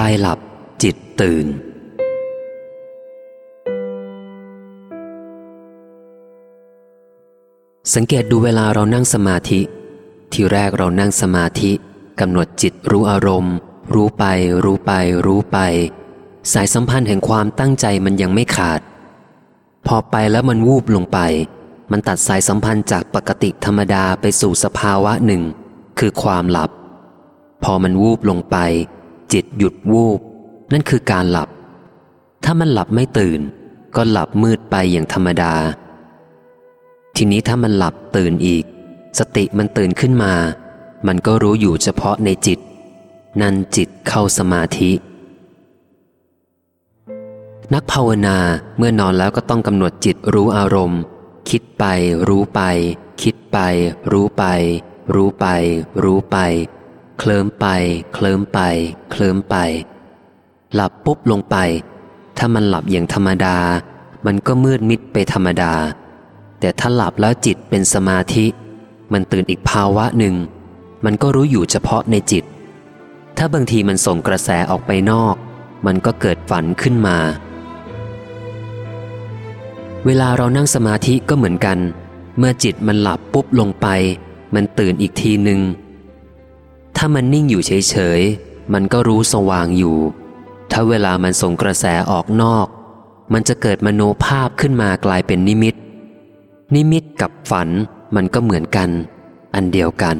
กายหลับจิตตื่น สังเกตดูเวลาเรานั่งสมาธิ ที่แรกเรานั่งสมาธิกำหนดจิตรู้อารมณ์ รู้ไป รู้ไป รู้ไป สายสัมพันธ์แห่งความตั้งใจมันยังไม่ขาด พอไปแล้วมันวูบลงไป มันตัดสายสัมพันธ์จากปกติธรรมดาไปสู่สภาวะหนึ่ง คือความหลับ พอมันวูบลงไป จิตหยุดวูบ นั่นคือการหลับ ถ้ามันหลับไม่ตื่น ก็หลับมืดไปอย่างธรรมดา ทีนี้ถ้ามันหลับตื่นอีก สติมันตื่นขึ้นมา มันก็รู้อยู่เฉพาะในจิต นั่นจิตเข้าสมาธิ นักภาวนาเมื่อนอนแล้วก็ต้องกำหนดจิตรู้อารมณ์ คิดไป รู้ไป คิดไป รู้ไป รู้ไป รู้ไป เคลิ้มไป เคลิ้มไป เคลิ้มไป หลับปุ๊บลงไป ถ้ามันหลับอย่างธรรมดา มันก็มืดมิดไปธรรมดา แต่ถ้าหลับแล้วจิตเป็นสมาธิ มันตื่นอีกภาวะหนึ่ง มันก็รู้อยู่เฉพาะในจิต ถ้าบางทีมันส่งกระแสออกไปนอก มันก็เกิดฝันขึ้นมา เวลาเรานั่งสมาธิก็เหมือนกัน เมื่อจิตมันหลับปุ๊บลงไป มันตื่นอีกทีหนึ่ง ถ้ามันนิ่งอยู่เฉยๆ มันก็รู้สว่างอยู่ ถ้าเวลามันส่งกระแสออกนอก มันจะเกิดมโนภาพขึ้นมากลายเป็นนิมิต นิมิตกับฝันมันก็เหมือนกัน อันเดียวกัน